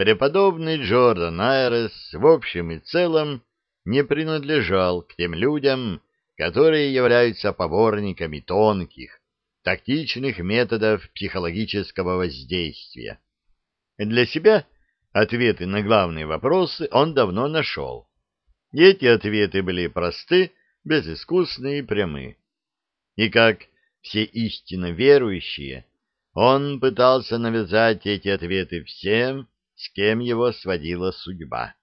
преподобный Джордан Айрес в общем и целом не принадлежал к тем людям, которые являются поборниками тонких, тактичных методов психологического воздействия. Для себя ответы на главные вопросы он давно нашел. И эти ответы были просты, безыскусны и прямы. И как все истинно верующие, он пытался навязать эти ответы всем, с кем его сводила судьба.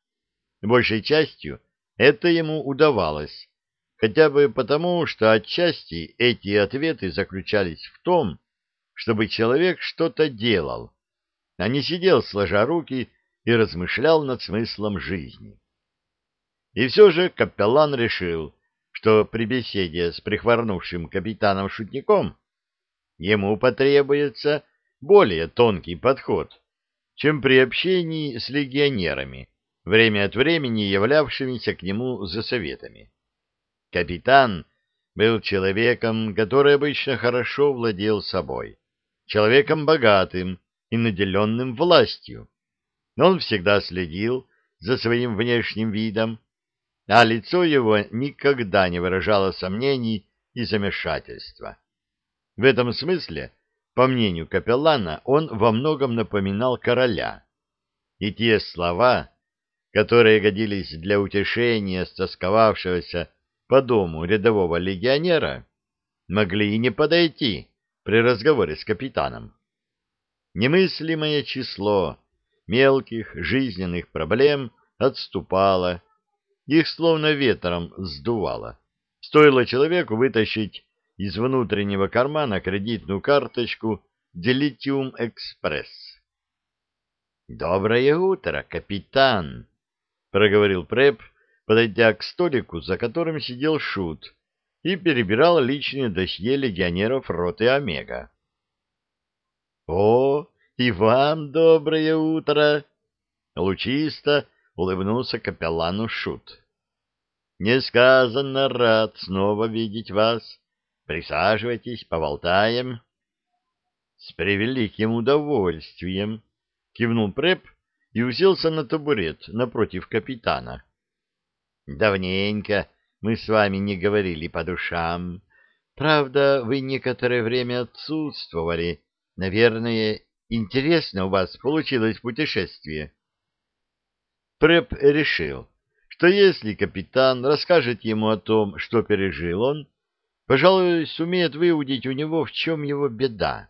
Большей частью это ему удавалось, хотя бы потому, что отчасти эти ответы заключались в том, чтобы человек что-то делал, а не сидел сложа руки и размышлял над смыслом жизни. И все же капеллан решил, что при беседе с прихворнувшим капитаном-шутником ему потребуется более тонкий подход, чем при общении с легионерами, время от времени являвшимися к нему за советами. Капитан был человеком, который обычно хорошо владел собой, человеком богатым и наделенным властью. Он всегда следил за своим внешним видом, а лицо его никогда не выражало сомнений и замешательства. В этом смысле, по мнению капеллана, он во многом напоминал короля. И те слова, которые годились для утешения стосковавшегося по дому рядового легионера, могли и не подойти при разговоре с капитаном. Немыслимое число мелких жизненных проблем отступало, их словно ветром сдувало. Стоило человеку вытащить из внутреннего кармана кредитную карточку Делитиум Экспресс. «Доброе утро, капитан!» — проговорил Преп, подойдя к столику, за которым сидел Шут, и перебирал личные досье легионеров роты Омега. «О, и вам доброе утро!» — лучисто улыбнулся капеллану Шут. «Несказанно рад снова видеть вас. Присаживайтесь, поболтаем». «С превеликим удовольствием!» — кивнул Преп и уселся на табурет напротив капитана. Давненько мы с вами не говорили по душам. Правда, вы некоторое время отсутствовали. Наверное, интересно у вас получилось путешествие. Преп решил, что если капитан расскажет ему о том, что пережил он, пожалуй, сумеет выудить у него, в чем его беда.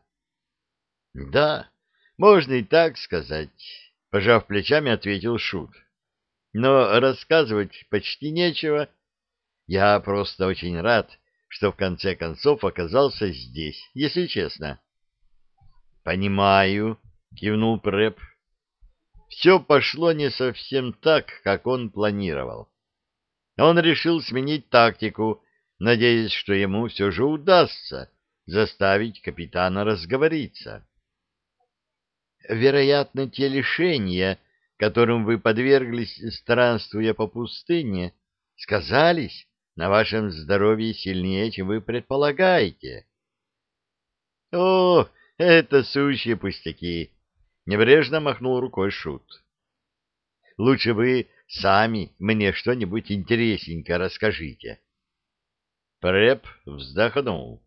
— Да, можно и так сказать, — пожав плечами, ответил Шут но рассказывать почти нечего. Я просто очень рад, что в конце концов оказался здесь, если честно. — Понимаю, — кивнул Прэп. Все пошло не совсем так, как он планировал. Он решил сменить тактику, надеясь, что ему все же удастся заставить капитана разговориться. Вероятно, те лишения, которым вы подверглись, странствуя по пустыне, сказались на вашем здоровье сильнее, чем вы предполагаете. — О, это сущие пустяки! — небрежно махнул рукой Шут. — Лучше вы сами мне что-нибудь интересненько расскажите. Преп вздохнул.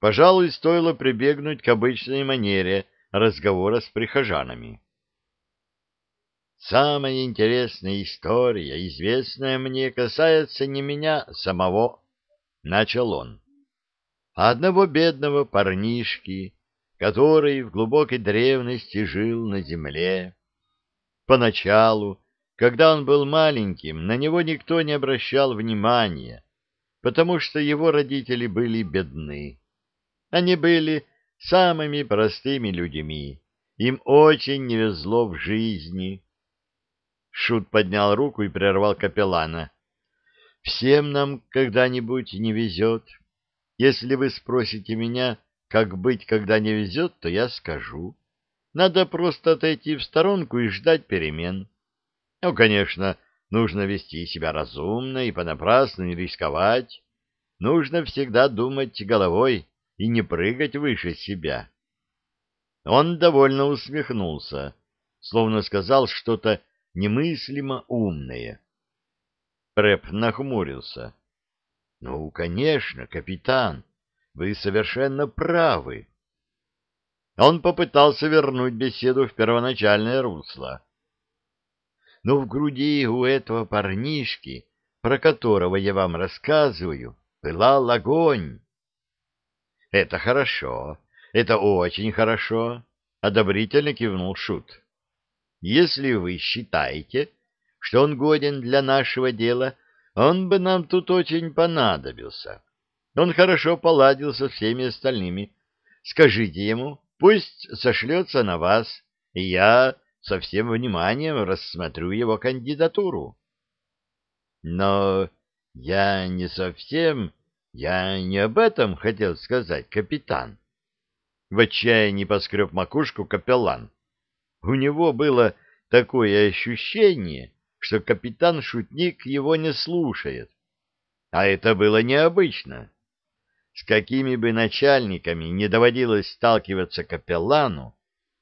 Пожалуй, стоило прибегнуть к обычной манере разговора с прихожанами. Самая интересная история, известная мне, касается не меня самого, — начал он, — а одного бедного парнишки, который в глубокой древности жил на земле. Поначалу, когда он был маленьким, на него никто не обращал внимания, потому что его родители были бедны. Они были самыми простыми людьми, им очень не везло в жизни, Шут поднял руку и прервал капеллана. «Всем нам когда-нибудь не везет. Если вы спросите меня, как быть, когда не везет, то я скажу. Надо просто отойти в сторонку и ждать перемен. Ну, конечно, нужно вести себя разумно и понапрасну не рисковать. Нужно всегда думать головой и не прыгать выше себя». Он довольно усмехнулся. словно сказал что-то немыслимо умное. Преп нахмурился. — Ну, конечно, капитан, вы совершенно правы. Он попытался вернуть беседу в первоначальное русло. Но в груди у этого парнишки, про которого я вам рассказываю, пылал огонь. — Это хорошо, это очень хорошо, — одобрительно кивнул Шут. — Если вы считаете, что он годен для нашего дела, он бы нам тут очень понадобился. Он хорошо поладил со всеми остальными. Скажите ему, пусть сошлется на вас, и я со всем вниманием рассмотрю его кандидатуру. Но я не совсем... Я не об этом хотел сказать, капитан. В отчаянии поскреб макушку капеллан. У него было такое ощущение, что капитан-шутник его не слушает. А это было необычно. С какими бы начальниками не доводилось сталкиваться капеллану,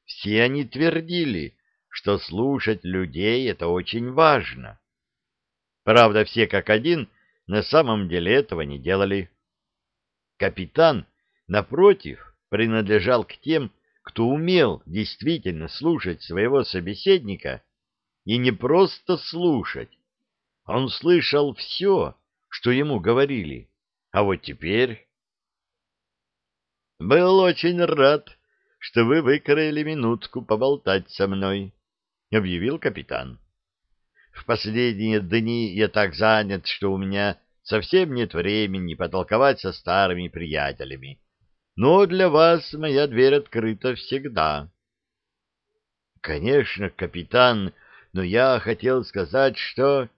все они твердили, что слушать людей — это очень важно. Правда, все как один на самом деле этого не делали. Капитан, напротив, принадлежал к тем, кто умел действительно слушать своего собеседника и не просто слушать. Он слышал все, что ему говорили. А вот теперь... «Был очень рад, что вы выкроили минутку поболтать со мной», — объявил капитан. «В последние дни я так занят, что у меня совсем нет времени потолковать со старыми приятелями. Но для вас моя дверь открыта всегда». «Конечно, капитан, но я хотел сказать, что...»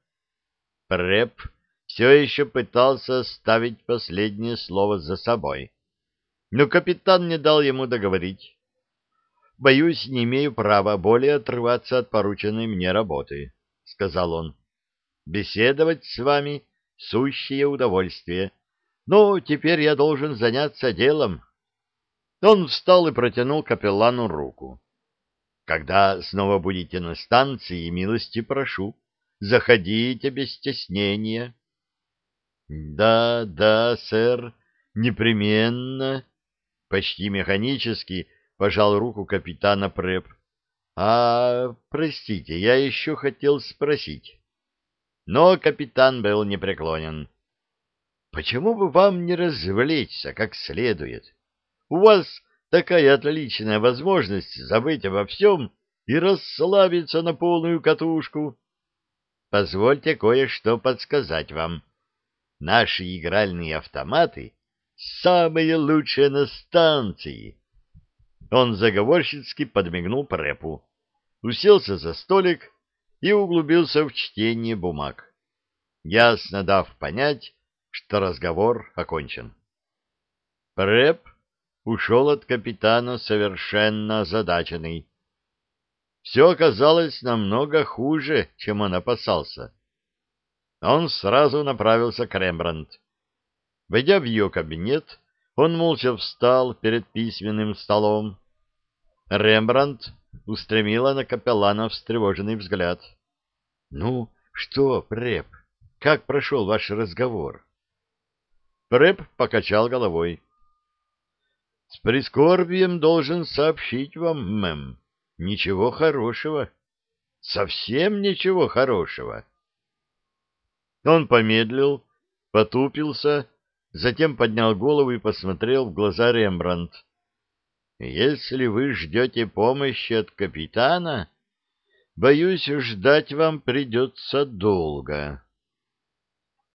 Преп все еще пытался ставить последнее слово за собой. Но капитан не дал ему договорить. «Боюсь, не имею права более отрываться от порученной мне работы», — сказал он. «Беседовать с вами — сущее удовольствие. Но теперь я должен заняться делом». Он встал и протянул капеллану руку. «Когда снова будете на станции, милости прошу, заходите без стеснения». «Да, да, сэр, непременно», — почти механически пожал руку капитана Преп. А, простите, я еще хотел спросить. Но капитан был непреклонен. Почему бы вам не развлечься как следует? У вас такая отличная возможность забыть обо всем и расслабиться на полную катушку. Позвольте кое-что подсказать вам. Наши игральные автоматы — самые лучшие на станции. Он заговорщицки подмигнул Препу, уселся за столик и углубился в чтение бумаг, ясно дав понять, что разговор окончен. Преп ушел от капитана совершенно озадаченный. Все оказалось намного хуже, чем он опасался. Он сразу направился к Рембрандт. Войдя в ее кабинет, он молча встал перед письменным столом. Рембрандт устремила на капеллана встревоженный взгляд. — Ну, что, Преп, как прошел ваш разговор? Преп покачал головой. — С прискорбием должен сообщить вам, мэм, ничего хорошего. Совсем ничего хорошего. Он помедлил, потупился затем поднял голову и посмотрел в глаза Рембрандт. «Если вы ждете помощи от капитана, боюсь, ждать вам придется долго».